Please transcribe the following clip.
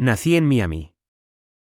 Nací en Miami.